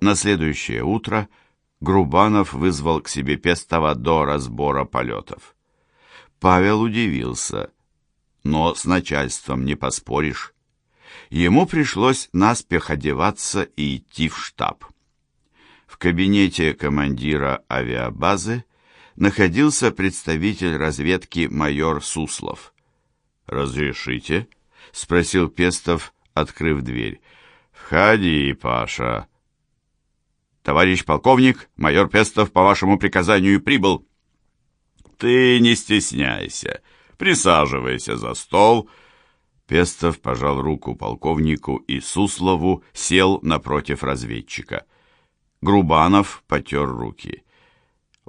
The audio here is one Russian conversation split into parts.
На следующее утро Грубанов вызвал к себе Пестова до разбора полетов. Павел удивился, но с начальством не поспоришь. Ему пришлось наспех одеваться и идти в штаб. В кабинете командира авиабазы находился представитель разведки майор Суслов. «Разрешите?» — спросил Пестов, открыв дверь. «Входи, Паша». «Товарищ полковник, майор Пестов по вашему приказанию прибыл». «Ты не стесняйся. Присаживайся за стол». Пестов пожал руку полковнику и Суслову сел напротив разведчика. Грубанов потер руки.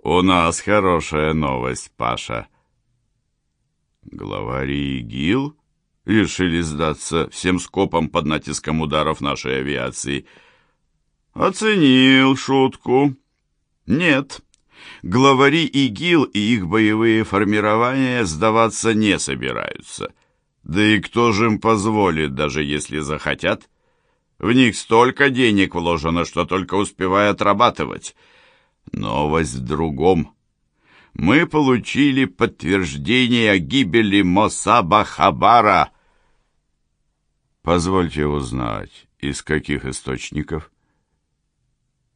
«У нас хорошая новость, Паша». Главари ИГИЛ решили сдаться всем скопом под натиском ударов нашей авиации. Оценил шутку. Нет, главари ИГИЛ и их боевые формирования сдаваться не собираются. Да и кто же им позволит, даже если захотят? В них столько денег вложено, что только успевай отрабатывать. Новость в другом. Мы получили подтверждение о гибели Мосаба Хабара. Позвольте узнать, из каких источников?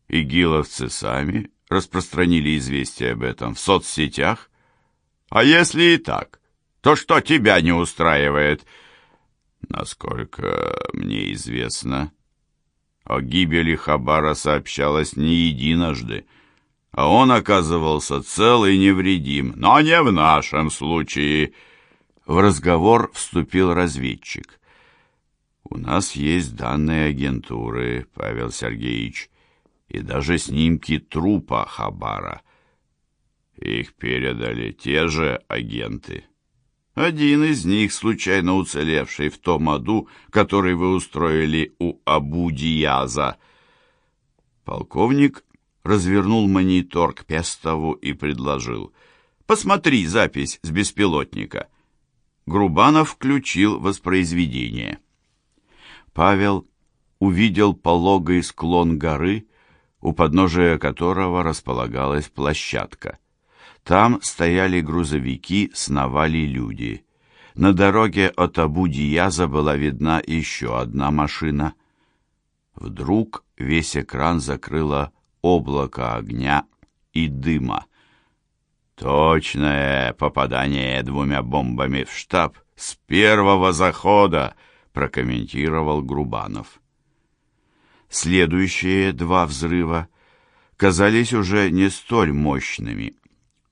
Игиловцы сами распространили известие об этом в соцсетях? А если и так, то что тебя не устраивает? Насколько мне известно, о гибели Хабара сообщалось не единожды, а он оказывался цел и невредим, но не в нашем случае. В разговор вступил разведчик. «У нас есть данные агентуры, Павел Сергеевич, и даже снимки трупа Хабара. Их передали те же агенты». Один из них, случайно уцелевший в том аду, который вы устроили у Абу-Дияза. Полковник развернул монитор к Пестову и предложил. «Посмотри запись с беспилотника». Грубанов включил воспроизведение. Павел увидел пологий склон горы, у подножия которого располагалась площадка. Там стояли грузовики, сновали люди. На дороге от Абу-Дияза была видна еще одна машина. Вдруг весь экран закрыло облако огня и дыма. «Точное попадание двумя бомбами в штаб с первого захода», прокомментировал Грубанов. Следующие два взрыва казались уже не столь мощными.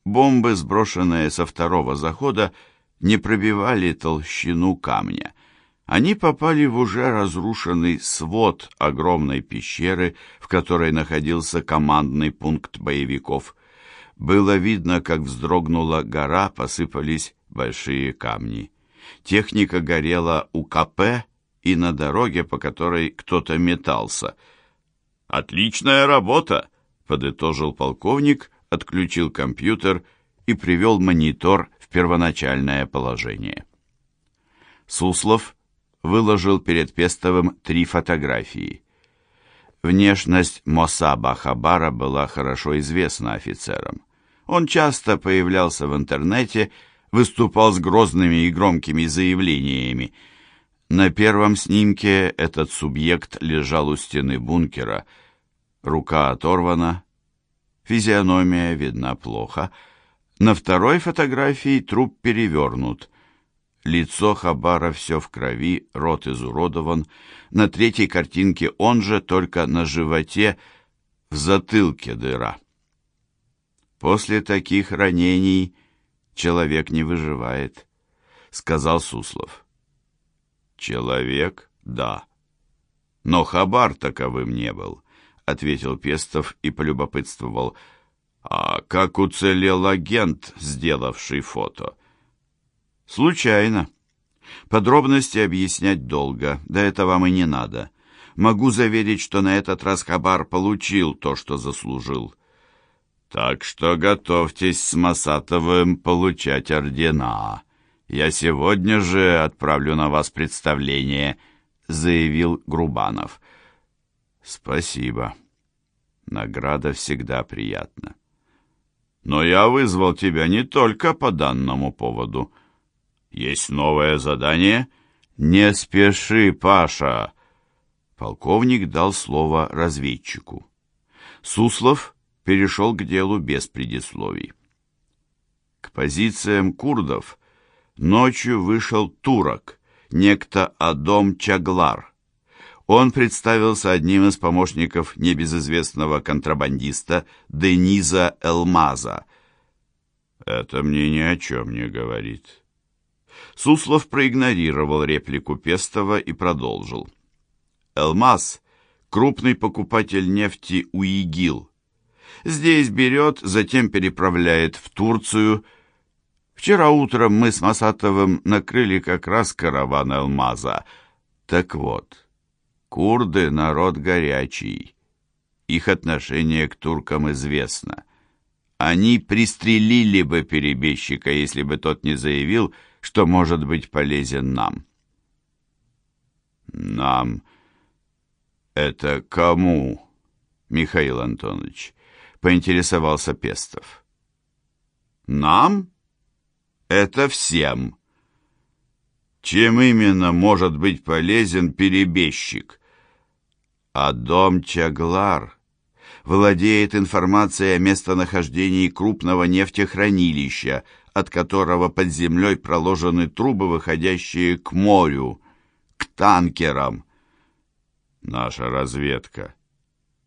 Бомбы, сброшенные со второго захода, не пробивали толщину камня. Они попали в уже разрушенный свод огромной пещеры, в которой находился командный пункт боевиков. Было видно, как вздрогнула гора, посыпались большие камни. Техника горела у КП и на дороге, по которой кто-то метался. «Отличная работа!» — подытожил полковник, отключил компьютер и привел монитор в первоначальное положение. Суслов выложил перед Пестовым три фотографии. Внешность Мосаба Хабара была хорошо известна офицерам. Он часто появлялся в интернете, выступал с грозными и громкими заявлениями. На первом снимке этот субъект лежал у стены бункера, рука оторвана, физиономия видна плохо. На второй фотографии труп перевернут. Лицо Хабара все в крови, рот изуродован. На третьей картинке он же, только на животе, в затылке дыра. После таких ранений человек не выживает, сказал Суслов. Человек, да. Но Хабар таковым не был. — ответил Пестов и полюбопытствовал. «А как уцелел агент, сделавший фото?» «Случайно. Подробности объяснять долго, да это вам и не надо. Могу заверить, что на этот раз Хабар получил то, что заслужил». «Так что готовьтесь с Масатовым получать ордена. Я сегодня же отправлю на вас представление», — заявил Грубанов. «Спасибо. Награда всегда приятна. Но я вызвал тебя не только по данному поводу. Есть новое задание? Не спеши, Паша. Полковник дал слово разведчику. Суслов перешел к делу без предисловий. К позициям курдов ночью вышел турок, некто Адом Чаглар. Он представился одним из помощников небезызвестного контрабандиста Дениза Элмаза. «Это мне ни о чем не говорит». Суслов проигнорировал реплику Пестова и продолжил. «Элмаз — крупный покупатель нефти у ИГИЛ. Здесь берет, затем переправляет в Турцию. Вчера утром мы с Масатовым накрыли как раз караван Элмаза. Так вот...» Курды — народ горячий. Их отношение к туркам известно. Они пристрелили бы перебежчика, если бы тот не заявил, что может быть полезен нам. Нам? Это кому, Михаил Антонович? Поинтересовался Пестов. Нам? Это всем. Чем именно может быть полезен перебежчик? А дом Чаглар владеет информацией о местонахождении крупного нефтехранилища, от которого под землей проложены трубы, выходящие к морю, к танкерам. Наша разведка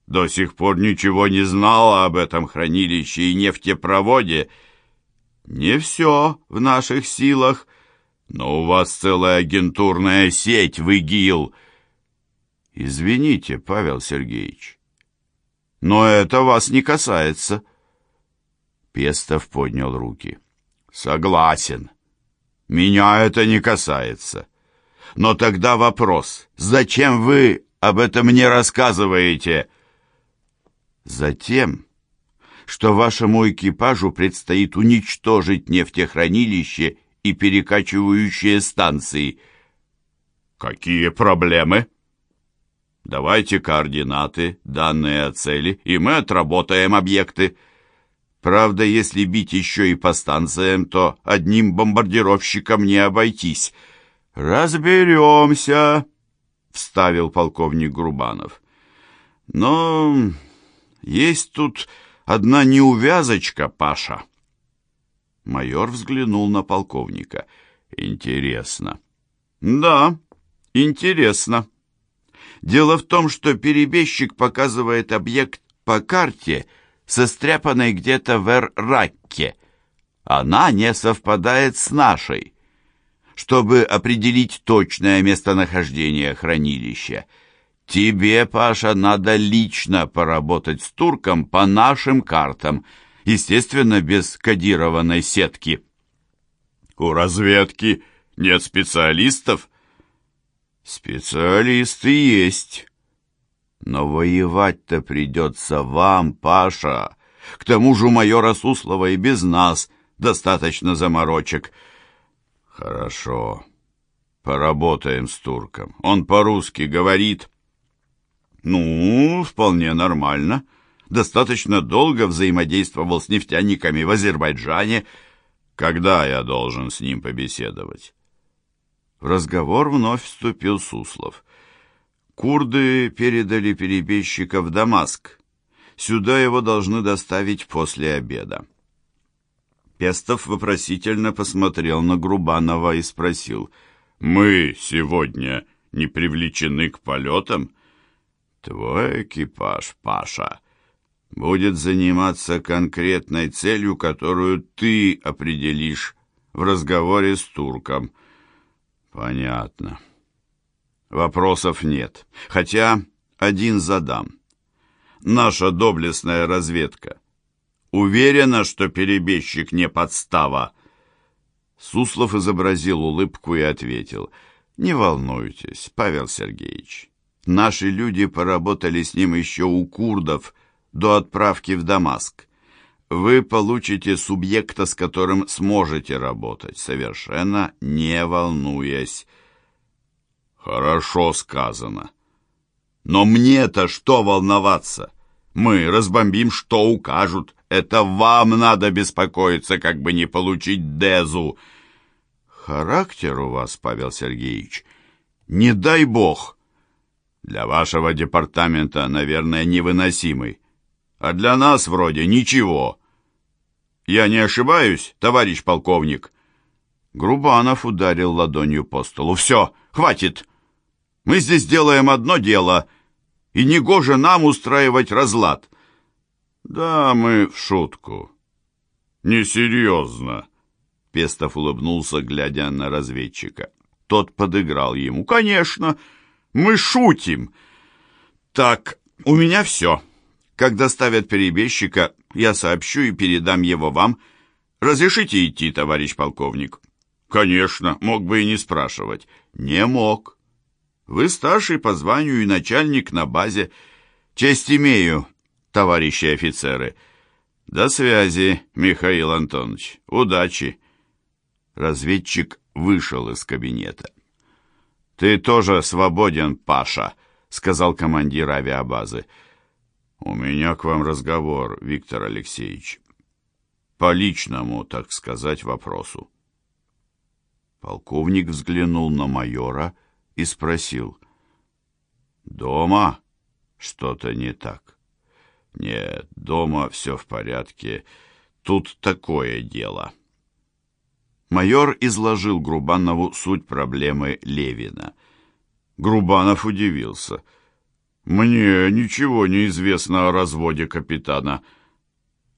до сих пор ничего не знала об этом хранилище и нефтепроводе. Не все в наших силах, но у вас целая агентурная сеть в ИГИЛ — Извините, Павел Сергеевич, но это вас не касается. Пестов поднял руки. Согласен. Меня это не касается. Но тогда вопрос, зачем вы об этом не рассказываете? Затем, что вашему экипажу предстоит уничтожить нефтехранилище и перекачивающие станции. Какие проблемы? Давайте координаты, данные о цели, и мы отработаем объекты. Правда, если бить еще и по станциям, то одним бомбардировщиком не обойтись. Разберемся, вставил полковник Грубанов. Но есть тут одна неувязочка, Паша. Майор взглянул на полковника. Интересно. Да, интересно. Дело в том, что перебежчик показывает объект по карте, состряпанной где-то в Эр-Ракке. Она не совпадает с нашей. Чтобы определить точное местонахождение хранилища, тебе, Паша, надо лично поработать с турком по нашим картам, естественно, без кодированной сетки. У разведки нет специалистов, Специалисты есть. Но воевать-то придется вам, Паша. К тому же у майора Суслова и без нас достаточно заморочек. Хорошо. Поработаем с турком. Он по-русски говорит. Ну, вполне нормально. Достаточно долго взаимодействовал с нефтяниками в Азербайджане. Когда я должен с ним побеседовать? В разговор вновь вступил Суслов. Курды передали перебежчика в Дамаск. Сюда его должны доставить после обеда. Пестов вопросительно посмотрел на Грубанова и спросил, «Мы сегодня не привлечены к полетам?» «Твой экипаж, Паша, будет заниматься конкретной целью, которую ты определишь в разговоре с турком». Понятно. Вопросов нет. Хотя один задам. Наша доблестная разведка уверена, что перебежчик не подстава. Суслов изобразил улыбку и ответил. Не волнуйтесь, Павел Сергеевич. Наши люди поработали с ним еще у курдов до отправки в Дамаск вы получите субъекта, с которым сможете работать, совершенно не волнуясь. Хорошо сказано. Но мне-то что волноваться? Мы разбомбим, что укажут. Это вам надо беспокоиться, как бы не получить Дезу. Характер у вас, Павел Сергеевич, не дай бог. Для вашего департамента, наверное, невыносимый. А для нас вроде ничего. Я не ошибаюсь, товарищ полковник? Грубанов ударил ладонью по столу. «Все, хватит! Мы здесь делаем одно дело, и негоже нам устраивать разлад». «Да, мы в шутку». «Несерьезно», — Пестов улыбнулся, глядя на разведчика. Тот подыграл ему. «Конечно, мы шутим». «Так, у меня все. Как доставят перебежчика, я сообщу и передам его вам. Разрешите идти, товарищ полковник?» Конечно, мог бы и не спрашивать. Не мог. Вы старший по званию и начальник на базе. Честь имею, товарищи офицеры. До связи, Михаил Антонович. Удачи. Разведчик вышел из кабинета. Ты тоже свободен, Паша, сказал командир авиабазы. У меня к вам разговор, Виктор Алексеевич. По личному, так сказать, вопросу. Полковник взглянул на майора и спросил. «Дома что-то не так?» «Нет, дома все в порядке. Тут такое дело». Майор изложил Грубанову суть проблемы Левина. Грубанов удивился. «Мне ничего не известно о разводе капитана».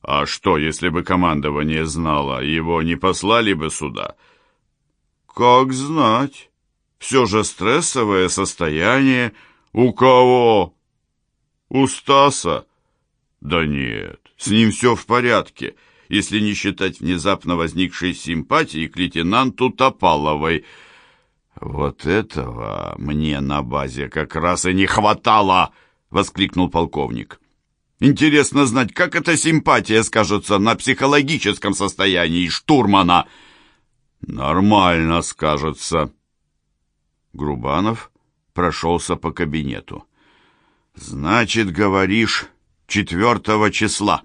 «А что, если бы командование знало, его не послали бы сюда?» Как знать. Все же стрессовое состояние. У кого? У Стаса? Да нет, с ним все в порядке, если не считать внезапно возникшей симпатии к лейтенанту Топаловой. Вот этого мне на базе как раз и не хватало, воскликнул полковник. Интересно знать, как эта симпатия скажется на психологическом состоянии штурмана. Нормально скажется. Грубанов прошелся по кабинету. Значит, говоришь, четвертого числа.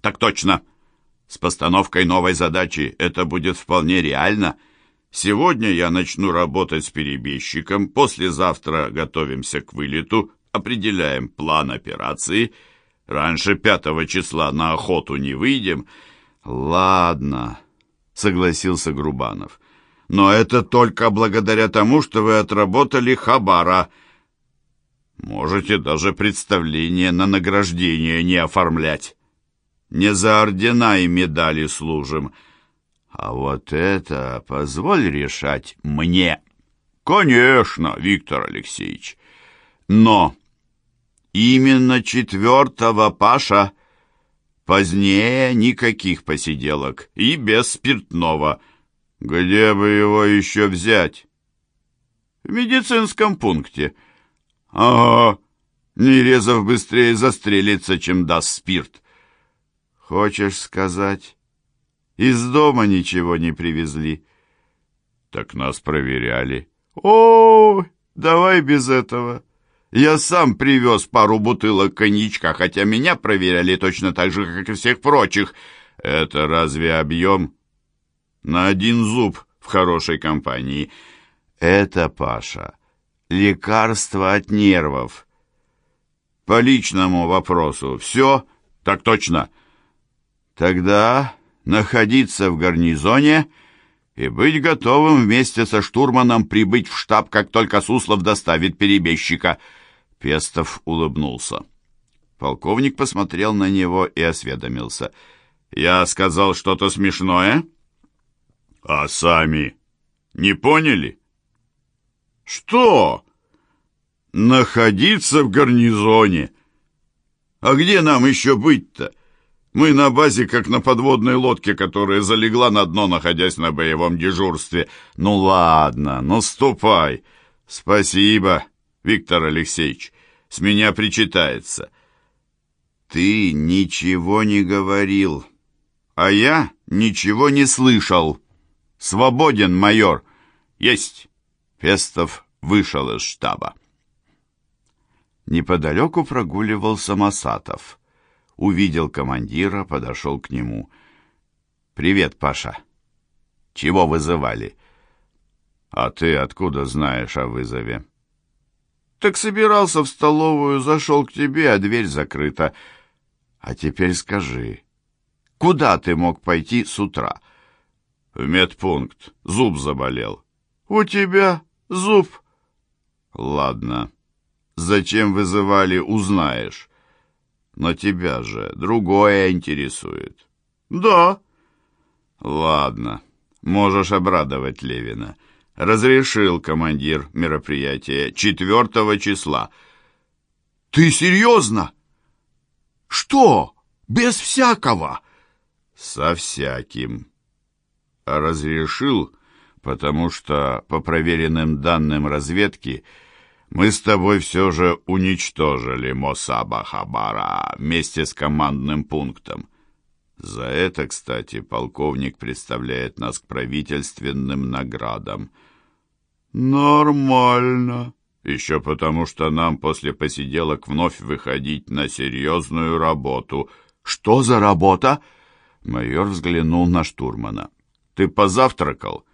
Так точно. С постановкой новой задачи это будет вполне реально. Сегодня я начну работать с перебежчиком, послезавтра готовимся к вылету, определяем план операции. Раньше пятого числа на охоту не выйдем. Ладно, согласился Грубанов. Но это только благодаря тому, что вы отработали хабара. Можете даже представление на награждение не оформлять. Не за ордена и медали служим. А вот это позволь решать мне. Конечно, Виктор Алексеевич. Но именно четвертого Паша Позднее никаких посиделок и без спиртного. Где бы его еще взять? В медицинском пункте. Ага, Нерезов быстрее застрелится, чем даст спирт. Хочешь сказать, из дома ничего не привезли? Так нас проверяли. О, давай без этого. Я сам привез пару бутылок коньячка, хотя меня проверяли точно так же, как и всех прочих. Это разве объем? На один зуб в хорошей компании. Это, Паша, лекарство от нервов. По личному вопросу все? Так точно. Тогда находиться в гарнизоне и быть готовым вместе со штурманом прибыть в штаб, как только Суслов доставит перебежчика — Пестов улыбнулся. Полковник посмотрел на него и осведомился. «Я сказал что-то смешное?» «А сами не поняли?» «Что?» «Находиться в гарнизоне. А где нам еще быть-то? Мы на базе, как на подводной лодке, которая залегла на дно, находясь на боевом дежурстве. Ну ладно, ну ступай. Спасибо, Виктор Алексеевич, с меня причитается. Ты ничего не говорил, а я ничего не слышал. Свободен, майор. Есть. Пестов вышел из штаба. Неподалеку прогуливался Масатов. Увидел командира, подошел к нему. «Привет, Паша. Чего вызывали?» «А ты откуда знаешь о вызове?» «Так собирался в столовую, зашел к тебе, а дверь закрыта. А теперь скажи, куда ты мог пойти с утра?» «В медпункт. Зуб заболел». «У тебя зуб?» «Ладно. Зачем вызывали, узнаешь. Но тебя же другое интересует». «Да». «Ладно. Можешь обрадовать Левина. Разрешил командир мероприятия четвертого числа». «Ты серьезно? Что? Без всякого?» «Со всяким». «Разрешил, потому что, по проверенным данным разведки, мы с тобой все же уничтожили Мосаба Хабара вместе с командным пунктом. За это, кстати, полковник представляет нас к правительственным наградам. Нормально. Еще потому, что нам после посиделок вновь выходить на серьезную работу. Что за работа? Майор взглянул на штурмана. Ты позавтракал?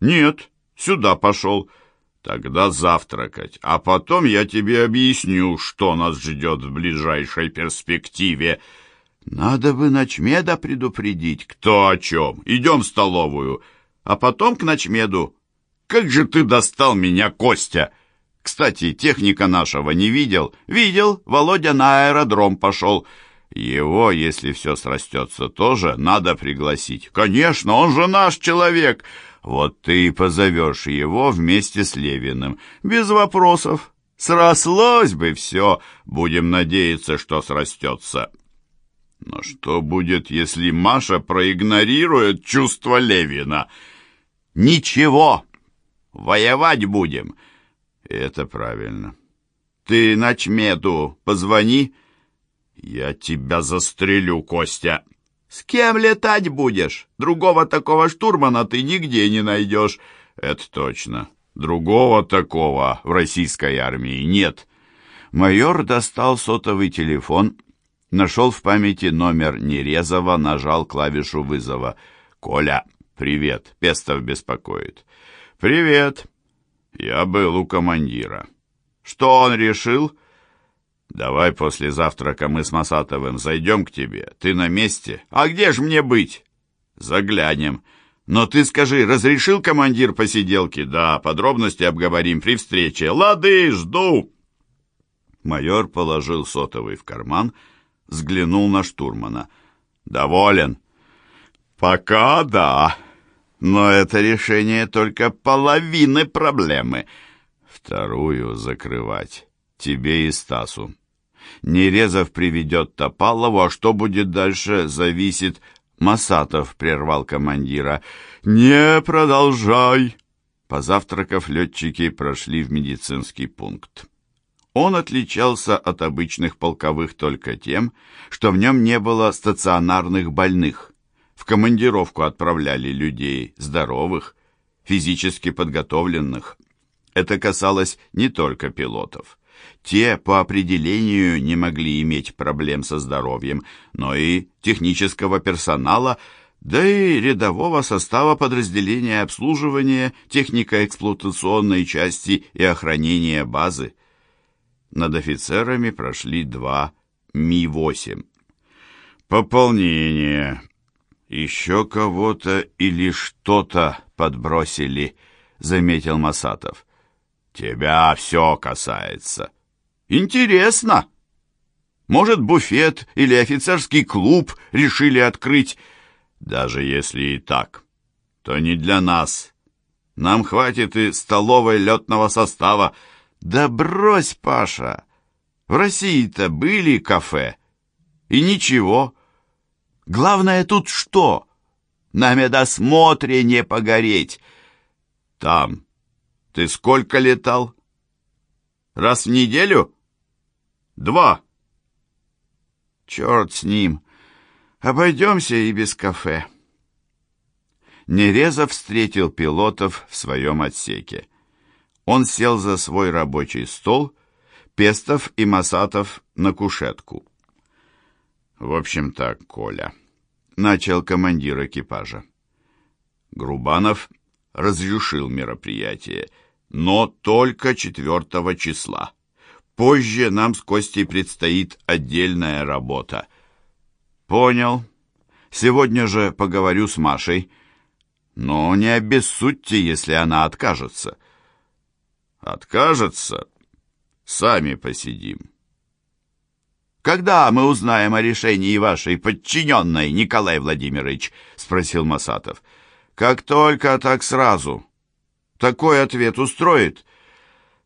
Нет, сюда пошел. Тогда завтракать, а потом я тебе объясню, что нас ждет в ближайшей перспективе. Надо бы ночмеда предупредить. Кто о чем? Идем в столовую, а потом к ночмеду. Как же ты достал меня, Костя! Кстати, техника нашего не видел? Видел, Володя на аэродром пошел. Его, если все срастется, тоже надо пригласить. Конечно, он же наш человек. Вот ты и позовешь его вместе с Левиным. Без вопросов. Срослось бы все. Будем надеяться, что срастется. Но что будет, если Маша проигнорирует чувство Левина? Ничего. Воевать будем. Это правильно. Ты ночмету позвони. Я тебя застрелю, Костя. «С кем летать будешь? Другого такого штурмана ты нигде не найдешь». «Это точно. Другого такого в российской армии нет». Майор достал сотовый телефон, нашел в памяти номер Нерезова, нажал клавишу вызова. «Коля, привет. Пестов беспокоит». «Привет. Я был у командира». «Что он решил?» «Давай после завтрака мы с Масатовым зайдем к тебе. Ты на месте? А где ж мне быть?» «Заглянем. Но ты скажи, разрешил командир посиделки?» «Да, подробности обговорим при встрече. Лады, жду!» Майор положил сотовый в карман, взглянул на штурмана. «Доволен?» «Пока да. Но это решение только половины проблемы. Вторую закрывать» тебе и Стасу. Нерезов приведет Топалову, а что будет дальше, зависит... Масатов прервал командира. «Не продолжай!» Позавтракав, летчики прошли в медицинский пункт. Он отличался от обычных полковых только тем, что в нем не было стационарных больных. В командировку отправляли людей здоровых, физически подготовленных. Это касалось не только пилотов. Те по определению не могли иметь проблем со здоровьем, но и технического персонала, да и рядового состава подразделения обслуживания, технико-эксплуатационной части и охранения базы. Над офицерами прошли два Ми-8. «Пополнение. Еще кого-то или что-то подбросили», — заметил Масатов. «Тебя все касается». «Интересно. Может, буфет или офицерский клуб решили открыть? Даже если и так, то не для нас. Нам хватит и столовой летного состава. Да брось, Паша! В России-то были кафе. И ничего. Главное тут что? На медосмотре не погореть. Там ты сколько летал? Раз в неделю? Два. Черт с ним. Обойдемся и без кафе. Нерезов встретил пилотов в своем отсеке. Он сел за свой рабочий стол, Пестов и Масатов на кушетку. В общем так, Коля, начал командир экипажа. Грубанов разрешил мероприятие, но только 4 числа. Позже нам с Костей предстоит отдельная работа. Понял. Сегодня же поговорю с Машей. Но не обессудьте, если она откажется. Откажется? Сами посидим. «Когда мы узнаем о решении вашей подчиненной, Николай Владимирович?» — спросил Масатов. «Как только, так сразу. Такой ответ устроит?»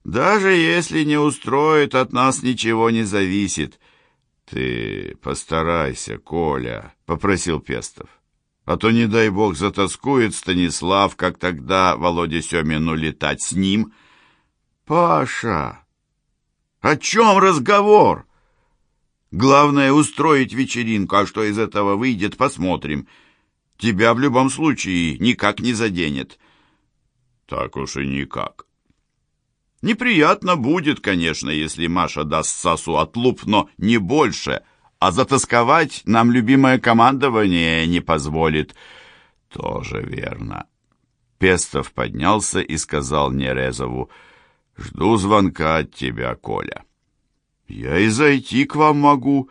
«Даже если не устроит, от нас ничего не зависит». «Ты постарайся, Коля», — попросил Пестов. «А то, не дай бог, затаскует Станислав, как тогда Володя Семину летать с ним». «Паша, о чем разговор?» Главное — устроить вечеринку, а что из этого выйдет, посмотрим. Тебя в любом случае никак не заденет. Так уж и никак. Неприятно будет, конечно, если Маша даст Сасу отлуп, но не больше, а затасковать нам любимое командование не позволит. Тоже верно. Пестов поднялся и сказал Нерезову, «Жду звонка от тебя, Коля». «Я и зайти к вам могу».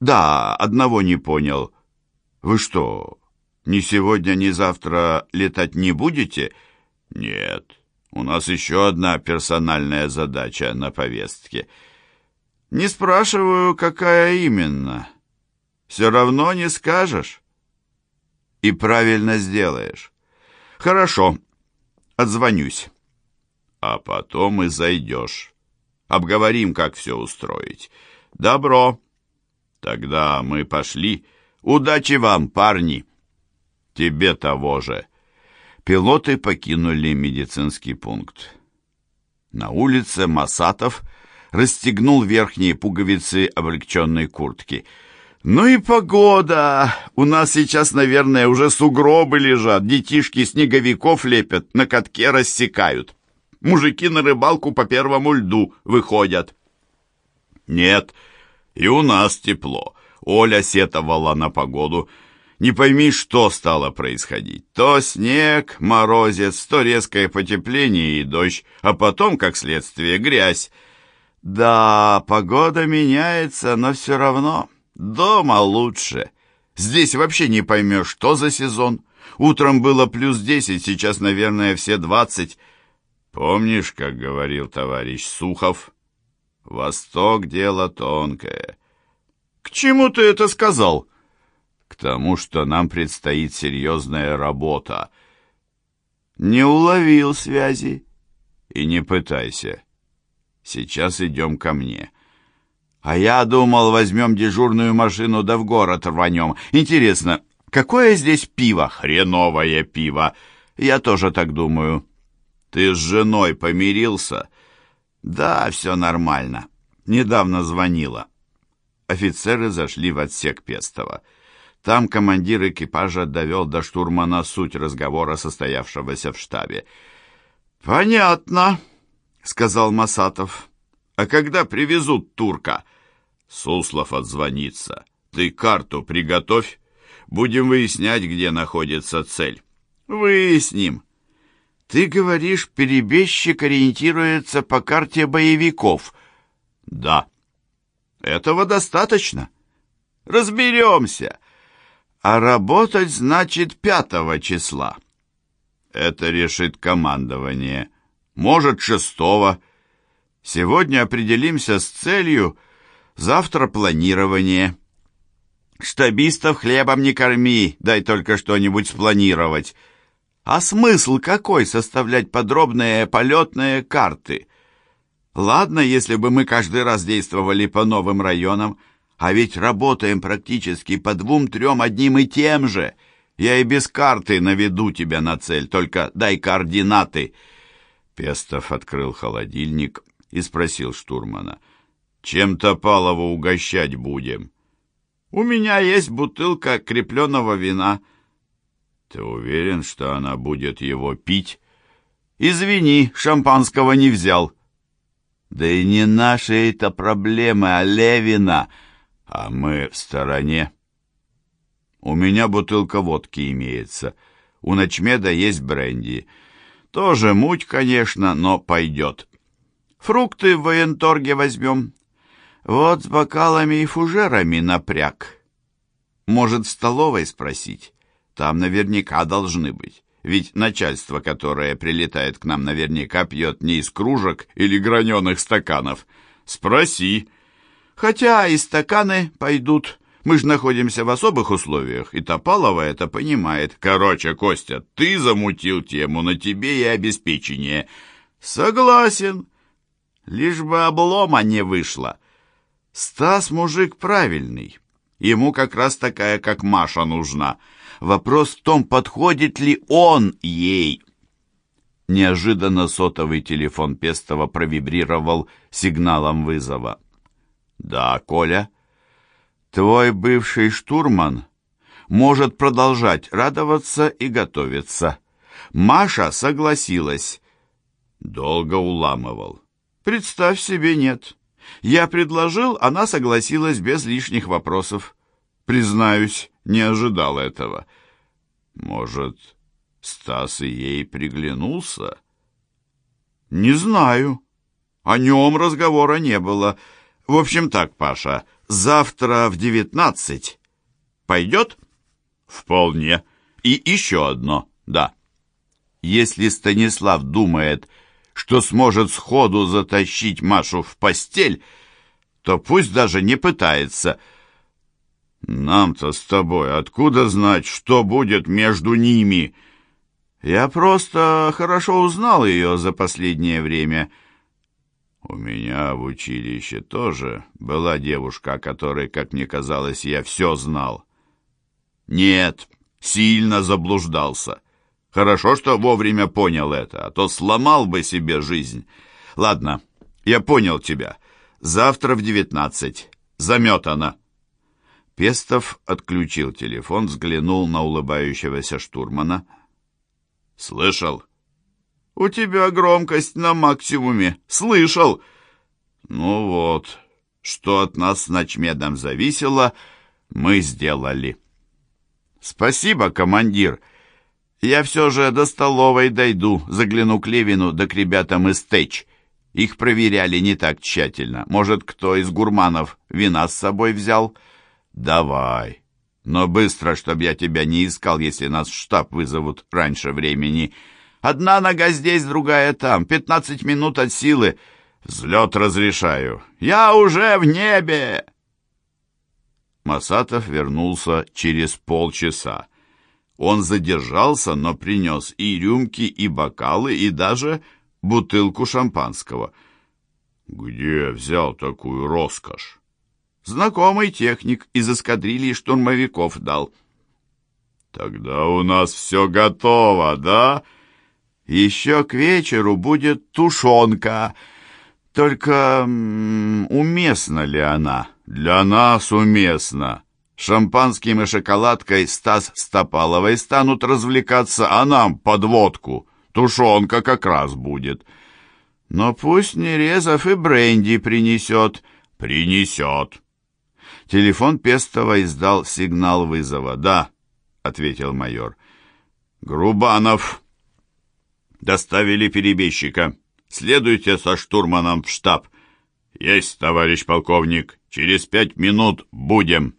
«Да, одного не понял. Вы что, ни сегодня, ни завтра летать не будете?» «Нет, у нас еще одна персональная задача на повестке». «Не спрашиваю, какая именно. Все равно не скажешь». «И правильно сделаешь». «Хорошо, отзвонюсь». «А потом и зайдешь». Обговорим, как все устроить. Добро. Тогда мы пошли. Удачи вам, парни. Тебе того же. Пилоты покинули медицинский пункт. На улице Масатов расстегнул верхние пуговицы облегченной куртки. «Ну и погода! У нас сейчас, наверное, уже сугробы лежат, детишки снеговиков лепят, на катке рассекают» мужики на рыбалку по первому льду выходят. Нет, и у нас тепло. Оля сетовала на погоду. Не пойми, что стало происходить. То снег, морозец, то резкое потепление и дождь, а потом, как следствие, грязь. Да, погода меняется, но все равно дома лучше. Здесь вообще не поймешь, что за сезон. Утром было плюс десять, сейчас, наверное, все двадцать. Помнишь, как говорил товарищ Сухов? Восток — дело тонкое. К чему ты это сказал? Тому, что нам предстоит серьезная работа. Не уловил связи. И не пытайся. Сейчас идем ко мне. А я думал, возьмем дежурную машину да в город рванем. Интересно, какое здесь пиво? Хреновое пиво. Я тоже так думаю. Ты с женой помирился? Да, все нормально. Недавно звонила. Офицеры зашли в отсек Пестова. Там командир экипажа довел до штурмана суть разговора, состоявшегося в штабе. «Понятно», — сказал Масатов. «А когда привезут турка?» Суслов отзвонится. «Ты карту приготовь. Будем выяснять, где находится цель». «Выясним», ты говоришь, перебежчик ориентируется по карте боевиков. Да. Этого достаточно. Разберемся. А работать значит пятого числа. Это решит командование. Может, шестого. Сегодня определимся с целью, завтра планирование. Штабистов хлебом не корми, дай только что-нибудь спланировать. А смысл какой составлять подробные полетные карты? Ладно, если бы мы каждый раз действовали по новым районам, а ведь работаем практически по двум-трем одним и тем же. Я и без карты наведу тебя на цель, только дай координаты. Пестов открыл холодильник и спросил штурмана. «Чем Топалова угощать будем?» «У меня есть бутылка крепленного вина». Ты уверен, что она будет его пить? Извини, шампанского не взял. Да и не наши это проблемы, а Левина. А мы в стороне. У меня бутылка водки имеется. У ночмеда есть бренди. Тоже муть, конечно, но пойдет. Фрукты в военторге возьмем. Вот с бокалами и фужерами напряг. Может, в столовой спросить? Там наверняка должны быть. Ведь начальство, которое прилетает к нам, наверняка пьет не из кружек или граненых стаканов. Спроси. Хотя и стаканы пойдут. Мы же находимся в особых условиях, и Топалова это понимает. Короче, Костя, ты замутил тему, на тебе и обеспечение. Согласен. Лишь бы облома не вышло. Стас мужик правильный. Ему как раз такая, как Маша, нужна. Вопрос в том, подходит ли он ей. Неожиданно сотовый телефон Пестова провибрировал сигналом вызова. «Да, Коля, твой бывший штурман может продолжать радоваться и готовиться. Маша согласилась». Долго уламывал. «Представь себе, нет. Я предложил, она согласилась без лишних вопросов. Признаюсь, не ожидал этого. Может, Стас и ей приглянулся? Не знаю. О нем разговора не было. В общем так, Паша, завтра в девятнадцать. Пойдет? Вполне. И еще одно, да. Если Станислав думает, что сможет сходу затащить Машу в постель, то пусть даже не пытается — нам-то с тобой откуда знать, что будет между ними? Я просто хорошо узнал ее за последнее время. У меня в училище тоже была девушка, о которой, как мне казалось, я все знал. Нет, сильно заблуждался. Хорошо, что вовремя понял это, а то сломал бы себе жизнь. Ладно, я понял тебя. Завтра в девятнадцать. Заметано. Пестов отключил телефон, взглянул на улыбающегося штурмана. «Слышал?» «У тебя громкость на максимуме. Слышал?» «Ну вот, что от нас с ночмедом зависело, мы сделали». «Спасибо, командир. Я все же до столовой дойду, загляну к Левину да к ребятам из ТЭЧ. Их проверяли не так тщательно. Может, кто из гурманов вина с собой взял?» «Давай. Но быстро, чтобы я тебя не искал, если нас в штаб вызовут раньше времени. Одна нога здесь, другая там. Пятнадцать минут от силы. Взлет разрешаю. Я уже в небе!» Масатов вернулся через полчаса. Он задержался, но принес и рюмки, и бокалы, и даже бутылку шампанского. «Где взял такую роскошь?» Знакомый техник из эскадрильи штурмовиков дал. Тогда у нас все готово, да? Еще к вечеру будет тушенка. Только уместна ли она? Для нас уместна. Шампанским и шоколадкой Стас с станут развлекаться, а нам подводку. Тушенка как раз будет. Но пусть Нерезов и бренди принесет. Принесет. Телефон Пестова издал сигнал вызова. «Да», — ответил майор. «Грубанов». «Доставили перебежчика. Следуйте со штурманом в штаб». «Есть, товарищ полковник. Через пять минут будем».